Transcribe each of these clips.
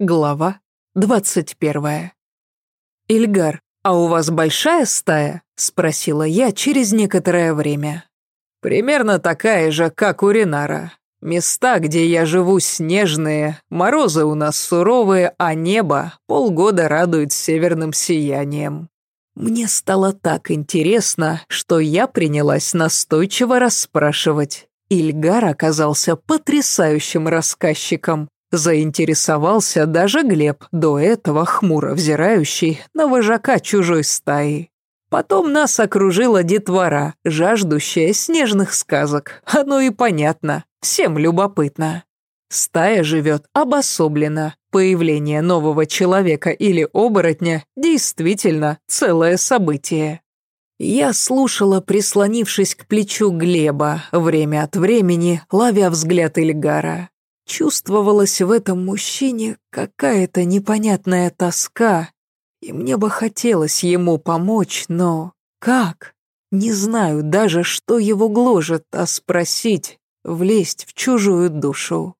Глава двадцать первая. «Ильгар, а у вас большая стая?» – спросила я через некоторое время. «Примерно такая же, как у Ринара. Места, где я живу, снежные, морозы у нас суровые, а небо полгода радует северным сиянием». Мне стало так интересно, что я принялась настойчиво расспрашивать. Ильгар оказался потрясающим рассказчиком. Заинтересовался даже Глеб, до этого хмуро взирающий на вожака чужой стаи. Потом нас окружила детвора, жаждущая снежных сказок. Оно и понятно, всем любопытно. Стая живет обособленно. Появление нового человека или оборотня действительно целое событие. Я слушала, прислонившись к плечу Глеба, время от времени ловя взгляд Ильгара. Чувствовалась в этом мужчине какая-то непонятная тоска, и мне бы хотелось ему помочь, но как? Не знаю даже, что его гложет, а спросить, влезть в чужую душу.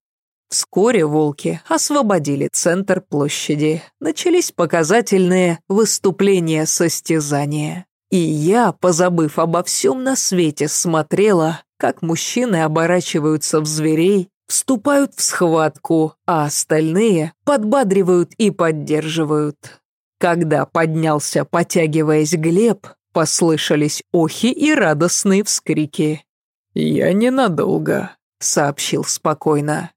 Вскоре волки освободили центр площади. Начались показательные выступления состязания. И я, позабыв обо всем на свете, смотрела, как мужчины оборачиваются в зверей, вступают в схватку, а остальные подбадривают и поддерживают. Когда поднялся, потягиваясь Глеб, послышались охи и радостные вскрики. «Я ненадолго», — сообщил спокойно.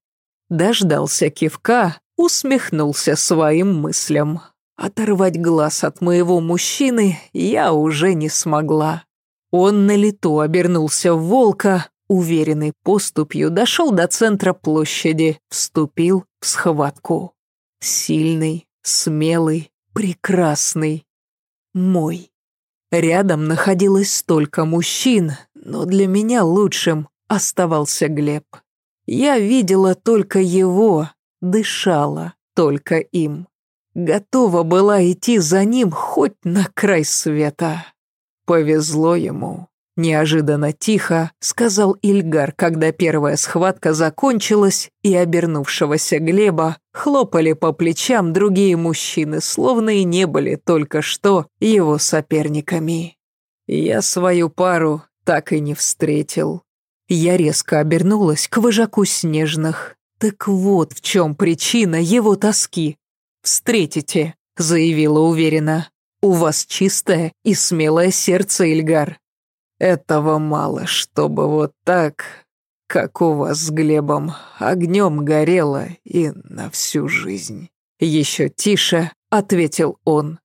Дождался кивка, усмехнулся своим мыслям. Оторвать глаз от моего мужчины я уже не смогла. Он на лету обернулся в волка, уверенной поступью дошел до центра площади, вступил в схватку. Сильный, смелый, прекрасный. Мой. Рядом находилось столько мужчин, но для меня лучшим оставался Глеб. Я видела только его, дышала только им. Готова была идти за ним хоть на край света. Повезло ему. Неожиданно тихо сказал Ильгар, когда первая схватка закончилась, и обернувшегося Глеба хлопали по плечам другие мужчины, словно и не были только что его соперниками. Я свою пару так и не встретил. Я резко обернулась к вожаку снежных. Так вот в чем причина его тоски. «Встретите», — заявила уверенно. «У вас чистое и смелое сердце, Ильгар. Этого мало, чтобы вот так, как у вас с Глебом, огнем горело и на всю жизнь. Еще тише, ответил он.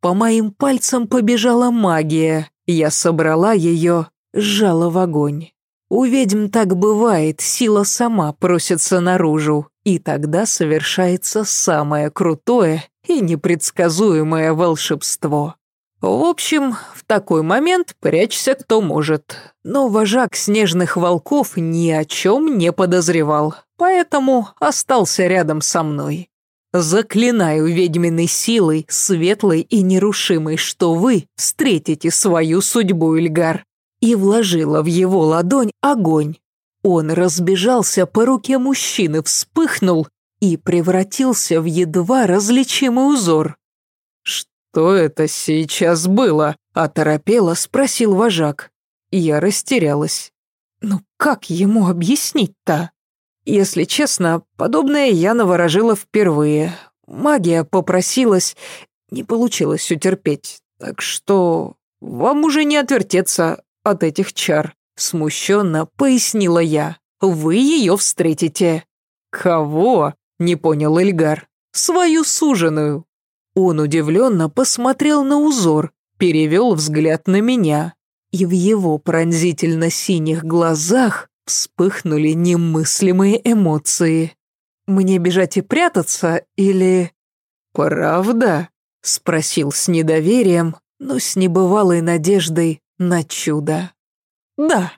По моим пальцам побежала магия. Я собрала ее, сжала в огонь. У ведьм так бывает, сила сама просится наружу, и тогда совершается самое крутое и непредсказуемое волшебство. В общем, в такой момент прячься кто может. Но вожак снежных волков ни о чем не подозревал, поэтому остался рядом со мной. Заклинаю ведьминой силой, светлой и нерушимой, что вы встретите свою судьбу, Ильгар. И вложила в его ладонь огонь. Он разбежался по руке мужчины, вспыхнул и превратился в едва различимый узор. «Что это сейчас было?» – оторопело спросил вожак. Я растерялась. «Ну как ему объяснить-то?» Если честно, подобное я наворожила впервые. Магия попросилась, не получилось утерпеть. Так что вам уже не отвертеться от этих чар. Смущенно пояснила я. Вы ее встретите. Кого? Не понял Эльгар. Свою суженую. Он удивленно посмотрел на узор, перевел взгляд на меня, и в его пронзительно-синих глазах вспыхнули немыслимые эмоции. «Мне бежать и прятаться или...» «Правда?» — спросил с недоверием, но с небывалой надеждой на чудо. «Да.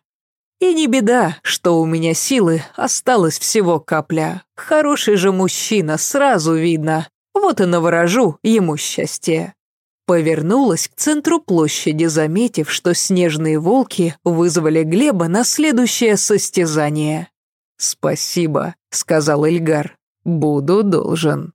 И не беда, что у меня силы осталось всего капля. Хороший же мужчина, сразу видно. Вот и наворожу ему счастье. Повернулась к центру площади, заметив, что снежные волки вызвали Глеба на следующее состязание. «Спасибо», — сказал Эльгар. «Буду должен».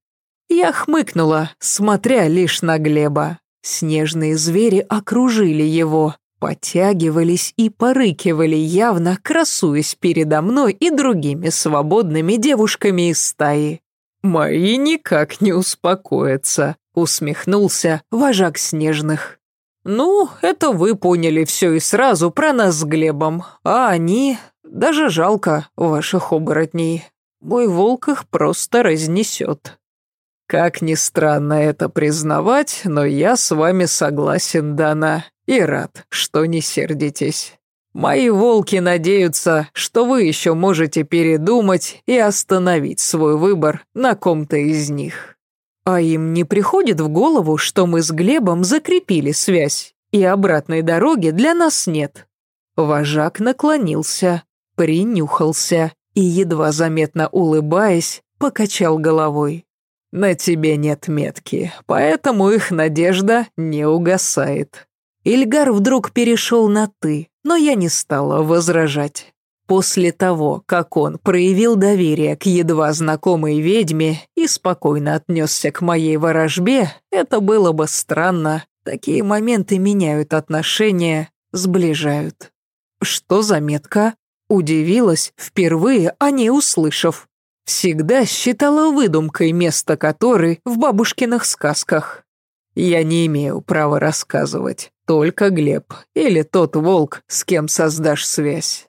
Я хмыкнула, смотря лишь на Глеба. Снежные звери окружили его, подтягивались и порыкивали, явно красуясь передо мной и другими свободными девушками из стаи. «Мои никак не успокоятся», — усмехнулся вожак снежных. «Ну, это вы поняли все и сразу про нас с Глебом, а они... Даже жалко ваших оборотней. Мой волк их просто разнесет». «Как ни странно это признавать, но я с вами согласен, Дана, и рад, что не сердитесь. Мои волки надеются, что вы еще можете передумать и остановить свой выбор на ком-то из них. А им не приходит в голову, что мы с Глебом закрепили связь, и обратной дороги для нас нет. Вожак наклонился, принюхался и, едва заметно улыбаясь, покачал головой. «На тебе нет метки, поэтому их надежда не угасает. Ильгар вдруг перешел на «ты», но я не стала возражать. После того, как он проявил доверие к едва знакомой ведьме и спокойно отнесся к моей ворожбе, это было бы странно. Такие моменты меняют отношения, сближают. Что за метка? Удивилась, впервые о ней услышав. Всегда считала выдумкой место которой в бабушкиных сказках. Я не имею права рассказывать. Только Глеб или тот волк, с кем создашь связь.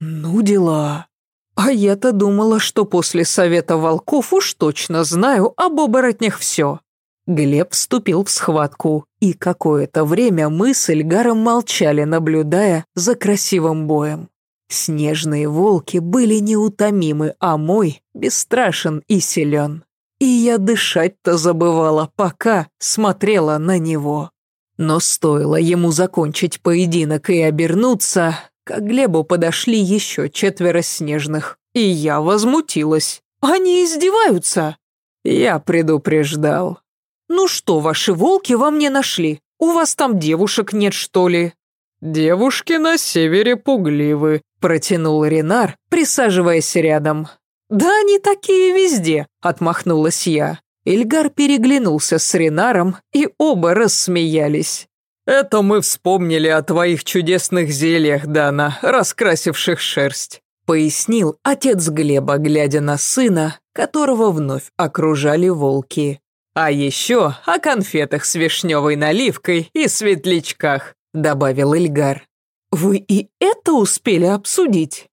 Ну дела. А я-то думала, что после совета волков уж точно знаю об оборотнях все. Глеб вступил в схватку, и какое-то время мы с Эльгаром молчали, наблюдая за красивым боем. Снежные волки были неутомимы, а мой бесстрашен и силен. И я дышать-то забывала, пока смотрела на него. Но стоило ему закончить поединок и обернуться, как Глебу подошли еще четверо снежных, и я возмутилась. Они издеваются. Я предупреждал. Ну что, ваши волки во мне нашли? У вас там девушек нет, что ли? Девушки на севере пугливы, протянул Ренар, присаживаясь рядом. Да они такие везде, отмахнулась я. Ильгар переглянулся с Ренаром, и оба рассмеялись. «Это мы вспомнили о твоих чудесных зельях, Дана, раскрасивших шерсть», пояснил отец Глеба, глядя на сына, которого вновь окружали волки. «А еще о конфетах с вишневой наливкой и светлячках», добавил Ильгар. «Вы и это успели обсудить?»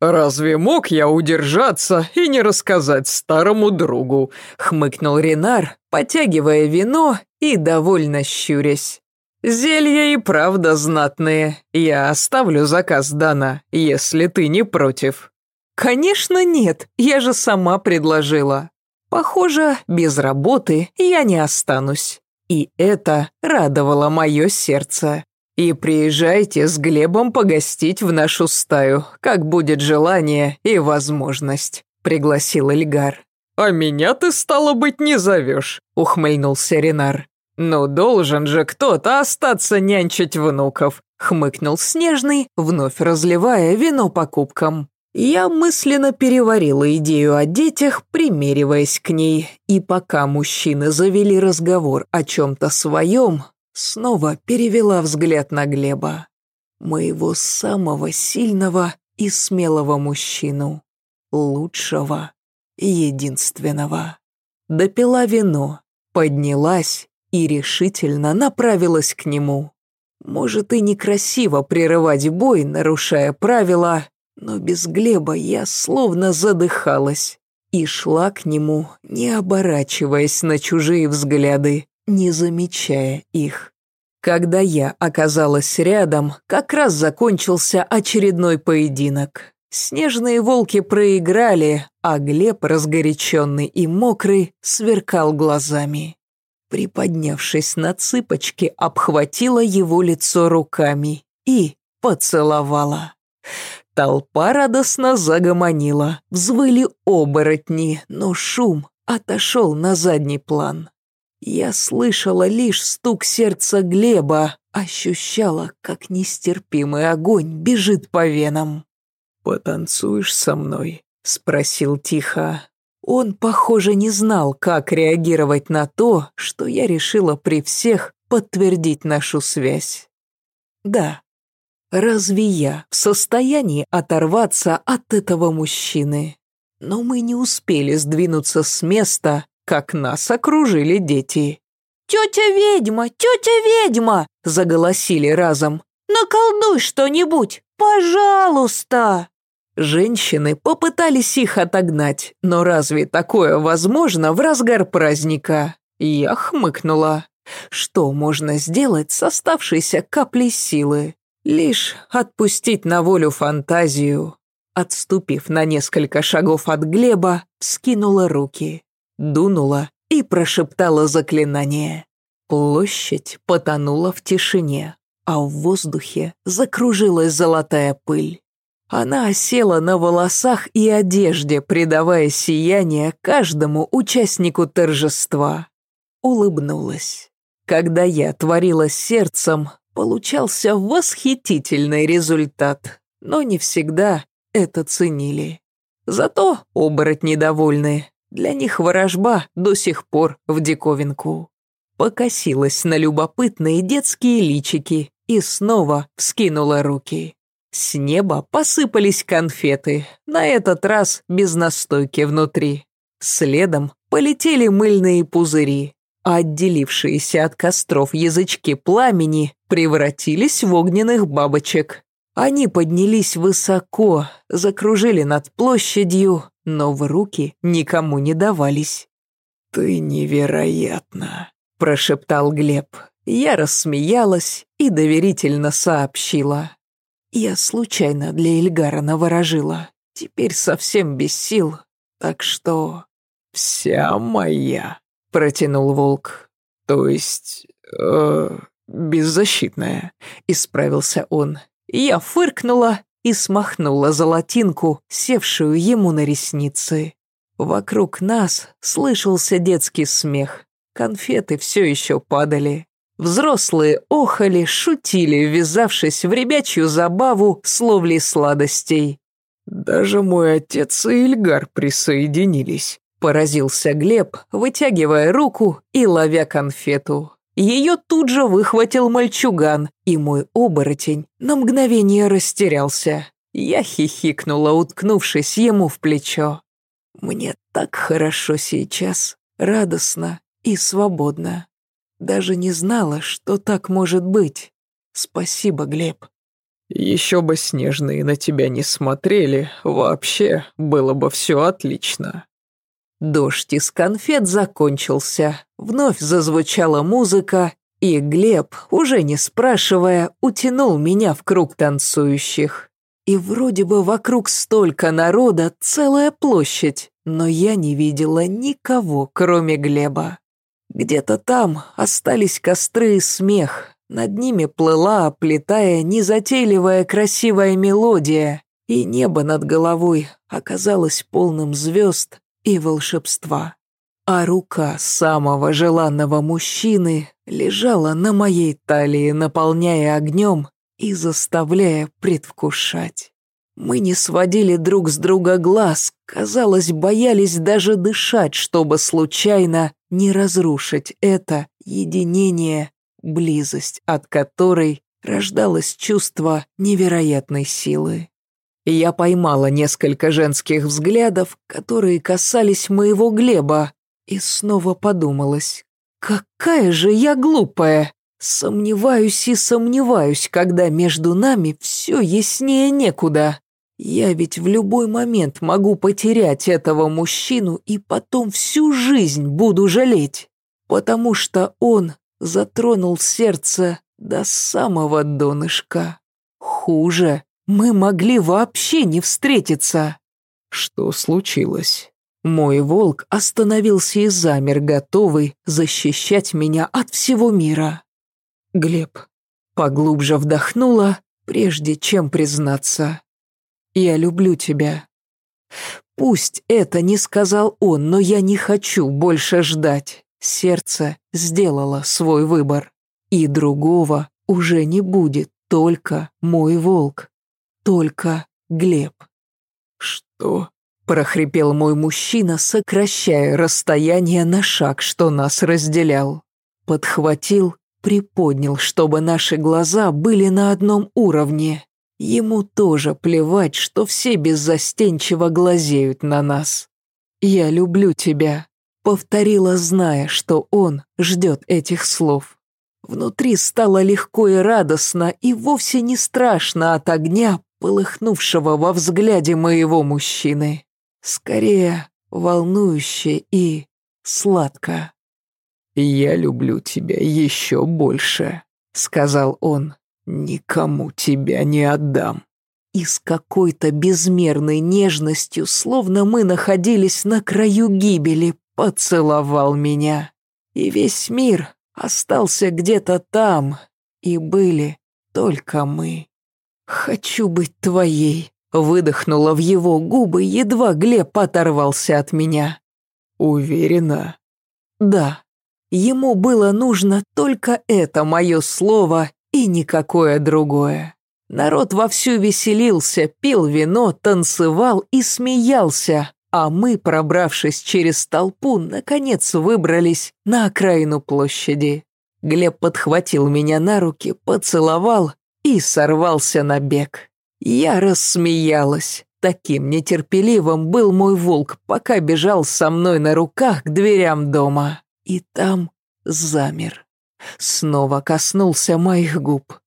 «Разве мог я удержаться и не рассказать старому другу?» — хмыкнул Ренар, потягивая вино и довольно щурясь. «Зелья и правда знатные. Я оставлю заказ, Дана, если ты не против». «Конечно нет, я же сама предложила. Похоже, без работы я не останусь». И это радовало мое сердце. И приезжайте с Глебом погостить в нашу стаю, как будет желание и возможность», — пригласил Эльгар. «А меня ты, стало быть, не зовешь», — ухмыльнулся Ренар. «Ну, должен же кто-то остаться нянчить внуков», — хмыкнул Снежный, вновь разливая вино по кубкам. Я мысленно переварила идею о детях, примериваясь к ней, и пока мужчины завели разговор о чем-то своем, снова перевела взгляд на Глеба, моего самого сильного и смелого мужчину, лучшего и единственного. Допила вино, поднялась и решительно направилась к нему. Может и некрасиво прерывать бой, нарушая правила, но без Глеба я словно задыхалась и шла к нему, не оборачиваясь на чужие взгляды, не замечая их. Когда я оказалась рядом, как раз закончился очередной поединок. Снежные волки проиграли, а Глеб, разгоряченный и мокрый, сверкал глазами. Приподнявшись на цыпочки, обхватила его лицо руками и поцеловала. Толпа радостно загомонила, взвыли оборотни, но шум отошел на задний план. Я слышала лишь стук сердца Глеба, ощущала, как нестерпимый огонь бежит по венам. «Потанцуешь со мной?» — спросил тихо. Он, похоже, не знал, как реагировать на то, что я решила при всех подтвердить нашу связь. Да, разве я в состоянии оторваться от этого мужчины? Но мы не успели сдвинуться с места, как нас окружили дети. «Тетя ведьма, тетя ведьма!» – заголосили разом. «Наколдуй что-нибудь, пожалуйста!» Женщины попытались их отогнать, но разве такое возможно в разгар праздника? Я хмыкнула. Что можно сделать с оставшейся каплей силы? Лишь отпустить на волю фантазию. Отступив на несколько шагов от Глеба, скинула руки, дунула и прошептала заклинание. Площадь потонула в тишине, а в воздухе закружилась золотая пыль. Она осела на волосах и одежде, придавая сияние каждому участнику торжества. Улыбнулась. Когда я творила сердцем, получался восхитительный результат, но не всегда это ценили. Зато оборотни довольны, для них ворожба до сих пор в диковинку. Покосилась на любопытные детские личики и снова вскинула руки. С неба посыпались конфеты, на этот раз без настойки внутри. Следом полетели мыльные пузыри, а отделившиеся от костров язычки пламени превратились в огненных бабочек. Они поднялись высоко, закружили над площадью, но в руки никому не давались. «Ты невероятна», – прошептал Глеб. Я рассмеялась и доверительно сообщила. Я случайно для Ильгара наворожила. Теперь совсем без сил, так что... «Вся моя», — протянул волк. «То есть... Э, беззащитная», — исправился он. Я фыркнула и смахнула золотинку, севшую ему на ресницы. Вокруг нас слышался детский смех. Конфеты все еще падали. Взрослые охали, шутили, ввязавшись в ребячью забаву с ловлей сладостей. «Даже мой отец и Ильгар присоединились», – поразился Глеб, вытягивая руку и ловя конфету. Ее тут же выхватил мальчуган, и мой оборотень на мгновение растерялся. Я хихикнула, уткнувшись ему в плечо. «Мне так хорошо сейчас, радостно и свободно». Даже не знала, что так может быть. Спасибо, Глеб. Еще бы снежные на тебя не смотрели, вообще было бы все отлично. Дождь из конфет закончился, вновь зазвучала музыка, и Глеб, уже не спрашивая, утянул меня в круг танцующих. И вроде бы вокруг столько народа, целая площадь, но я не видела никого, кроме Глеба. Где-то там остались костры и смех. Над ними плыла, оплетая незатейливая красивая мелодия, и небо над головой оказалось полным звезд и волшебства. А рука самого желанного мужчины лежала на моей талии, наполняя огнем и заставляя предвкушать. Мы не сводили друг с друга глаз, казалось, боялись даже дышать, чтобы случайно не разрушить это единение, близость, от которой рождалось чувство невероятной силы. Я поймала несколько женских взглядов, которые касались моего Глеба, и снова подумалась, какая же я глупая. Сомневаюсь и сомневаюсь, когда между нами все яснее некуда. Я ведь в любой момент могу потерять этого мужчину и потом всю жизнь буду жалеть, потому что он затронул сердце до самого донышка. Хуже, мы могли вообще не встретиться. Что случилось? Мой волк остановился и замер, готовый защищать меня от всего мира. Глеб поглубже вдохнула, прежде чем признаться. Я люблю тебя. Пусть это не сказал он, но я не хочу больше ждать. Сердце сделало свой выбор. И другого уже не будет, только мой волк. Только Глеб. Что? прохрипел мой мужчина, сокращая расстояние на шаг, что нас разделял. Подхватил, приподнял, чтобы наши глаза были на одном уровне. Ему тоже плевать, что все беззастенчиво глазеют на нас. «Я люблю тебя», — повторила, зная, что он ждет этих слов. Внутри стало легко и радостно, и вовсе не страшно от огня, полыхнувшего во взгляде моего мужчины. Скорее, волнующе и сладко. «Я люблю тебя еще больше», — сказал он. «Никому тебя не отдам». И с какой-то безмерной нежностью, словно мы находились на краю гибели, поцеловал меня. И весь мир остался где-то там, и были только мы. «Хочу быть твоей», — выдохнула в его губы, едва Глеб оторвался от меня. «Уверена?» «Да. Ему было нужно только это мое слово и никакое другое. Народ вовсю веселился, пил вино, танцевал и смеялся, а мы, пробравшись через толпу, наконец выбрались на окраину площади. Глеб подхватил меня на руки, поцеловал и сорвался на бег. Я рассмеялась. Таким нетерпеливым был мой волк, пока бежал со мной на руках к дверям дома. И там замер. Снова коснулся моих губ.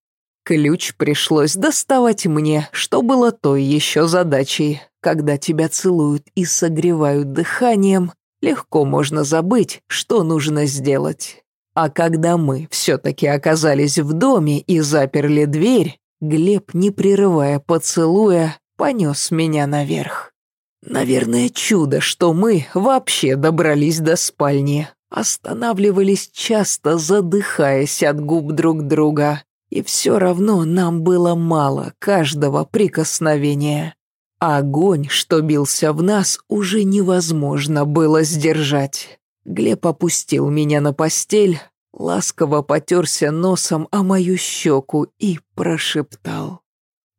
Ключ пришлось доставать мне, что было той еще задачей. Когда тебя целуют и согревают дыханием, легко можно забыть, что нужно сделать. А когда мы все-таки оказались в доме и заперли дверь, Глеб, не прерывая поцелуя, понес меня наверх. Наверное, чудо, что мы вообще добрались до спальни. Останавливались часто, задыхаясь от губ друг друга. И все равно нам было мало каждого прикосновения. Огонь, что бился в нас, уже невозможно было сдержать. Глеб опустил меня на постель, ласково потерся носом о мою щеку и прошептал.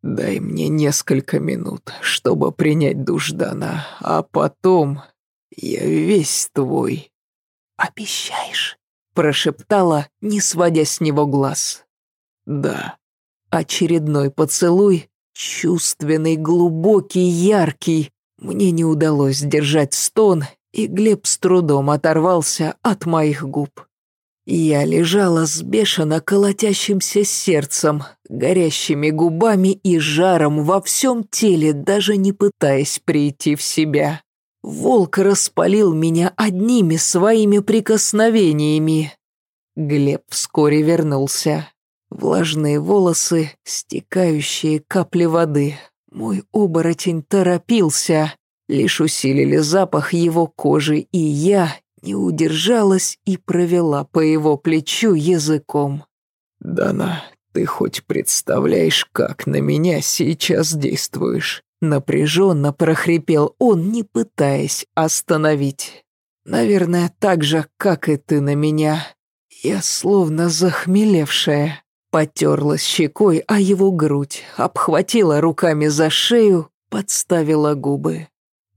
«Дай мне несколько минут, чтобы принять душ Дана, а потом я весь твой». «Обещаешь?» – прошептала, не сводя с него глаз. «Да». Очередной поцелуй, чувственный, глубокий, яркий. Мне не удалось сдержать стон, и Глеб с трудом оторвался от моих губ. Я лежала с бешено колотящимся сердцем, горящими губами и жаром во всем теле, даже не пытаясь прийти в себя. Волк распалил меня одними своими прикосновениями. Глеб вскоре вернулся. Влажные волосы, стекающие капли воды. Мой оборотень торопился. Лишь усилили запах его кожи, и я, не удержалась и провела по его плечу языком. «Дана, ты хоть представляешь, как на меня сейчас действуешь?» Напряженно прохрипел он, не пытаясь остановить. «Наверное, так же, как и ты на меня. Я словно захмелевшая». Потерлась щекой о его грудь, обхватила руками за шею, подставила губы.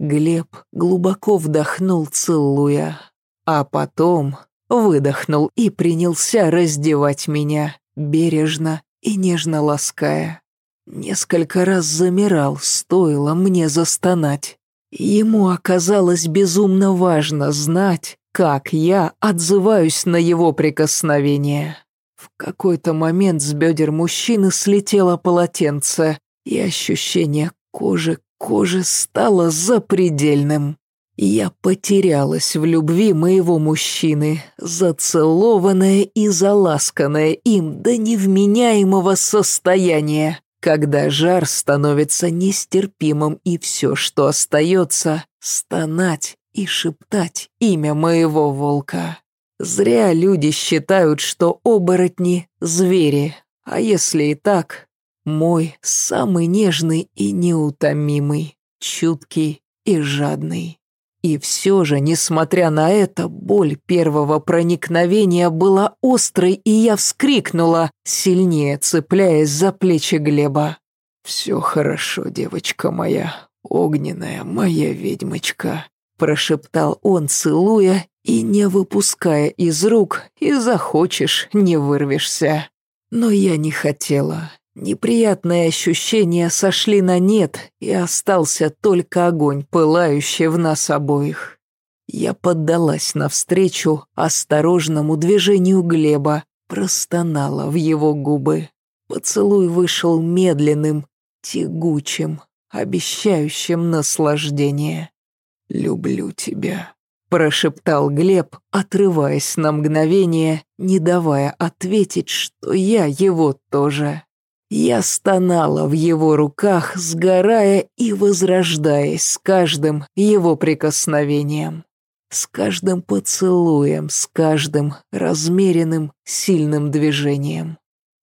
Глеб глубоко вдохнул, целуя. А потом выдохнул и принялся раздевать меня, бережно и нежно лаская. Несколько раз замирал, стоило мне застонать. Ему оказалось безумно важно знать, как я отзываюсь на его прикосновение. В какой-то момент с бедер мужчины слетело полотенце, и ощущение кожи кожи стало запредельным. Я потерялась в любви моего мужчины, зацелованная и заласканная им до невменяемого состояния, когда жар становится нестерпимым и все, что остается, стонать и шептать имя моего волка. Зря люди считают, что оборотни – звери, а если и так, мой самый нежный и неутомимый, чуткий и жадный. И все же, несмотря на это, боль первого проникновения была острой, и я вскрикнула, сильнее цепляясь за плечи Глеба. «Все хорошо, девочка моя», огненная моя ведьмочка», — прошептал он, целуя и не выпуская из рук, и захочешь, не вырвешься. Но я не хотела. Неприятные ощущения сошли на нет, и остался только огонь, пылающий в нас обоих. Я поддалась навстречу осторожному движению Глеба, простонала в его губы. Поцелуй вышел медленным, тягучим, обещающим наслаждение. «Люблю тебя», — прошептал Глеб, отрываясь на мгновение, не давая ответить, что я его тоже. Я стонала в его руках, сгорая и возрождаясь с каждым его прикосновением, с каждым поцелуем, с каждым размеренным, сильным движением.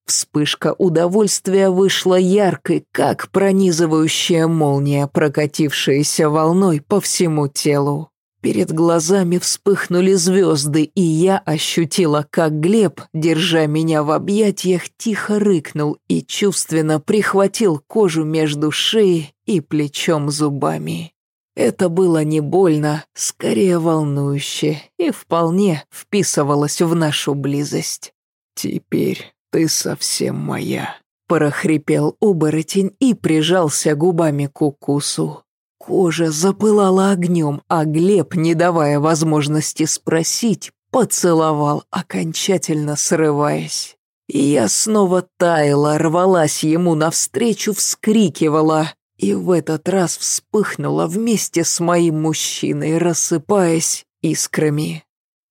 Вспышка удовольствия вышла яркой, как пронизывающая молния, прокатившаяся волной по всему телу. Перед глазами вспыхнули звезды, и я ощутила, как Глеб, держа меня в объятиях, тихо рыкнул и чувственно прихватил кожу между шеей и плечом зубами. Это было не больно, скорее волнующе, и вполне вписывалось в нашу близость. «Теперь ты совсем моя», — прохрипел оборотень и прижался губами к укусу. Кожа запылала огнем, а Глеб, не давая возможности спросить, поцеловал, окончательно срываясь. И я снова таяла, рвалась ему навстречу, вскрикивала, и в этот раз вспыхнула вместе с моим мужчиной, рассыпаясь искрами.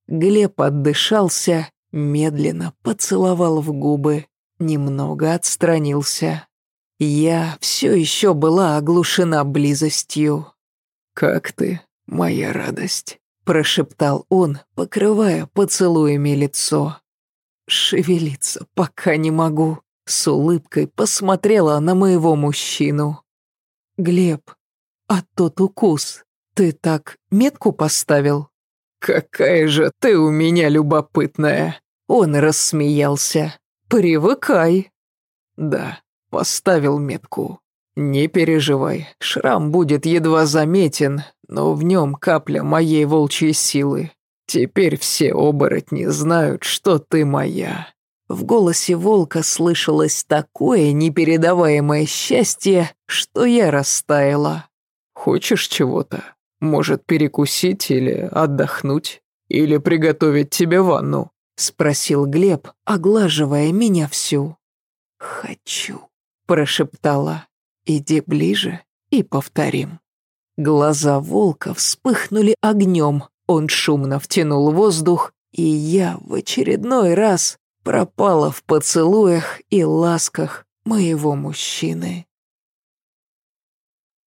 Глеб отдышался, медленно поцеловал в губы, немного отстранился. Я все еще была оглушена близостью. «Как ты, моя радость?» – прошептал он, покрывая поцелуями лицо. «Шевелиться пока не могу», – с улыбкой посмотрела на моего мужчину. «Глеб, а тот укус, ты так метку поставил?» «Какая же ты у меня любопытная!» Он рассмеялся. «Привыкай». «Да, Поставил метку. Не переживай, шрам будет едва заметен, но в нем капля моей волчьей силы. Теперь все оборотни знают, что ты моя. В голосе волка слышалось такое непередаваемое счастье, что я растаяла. Хочешь чего-то? Может, перекусить или отдохнуть? Или приготовить тебе ванну?» — спросил Глеб, оглаживая меня всю. «Хочу» прошептала. «Иди ближе и повторим». Глаза волка вспыхнули огнем, он шумно втянул воздух, и я в очередной раз пропала в поцелуях и ласках моего мужчины.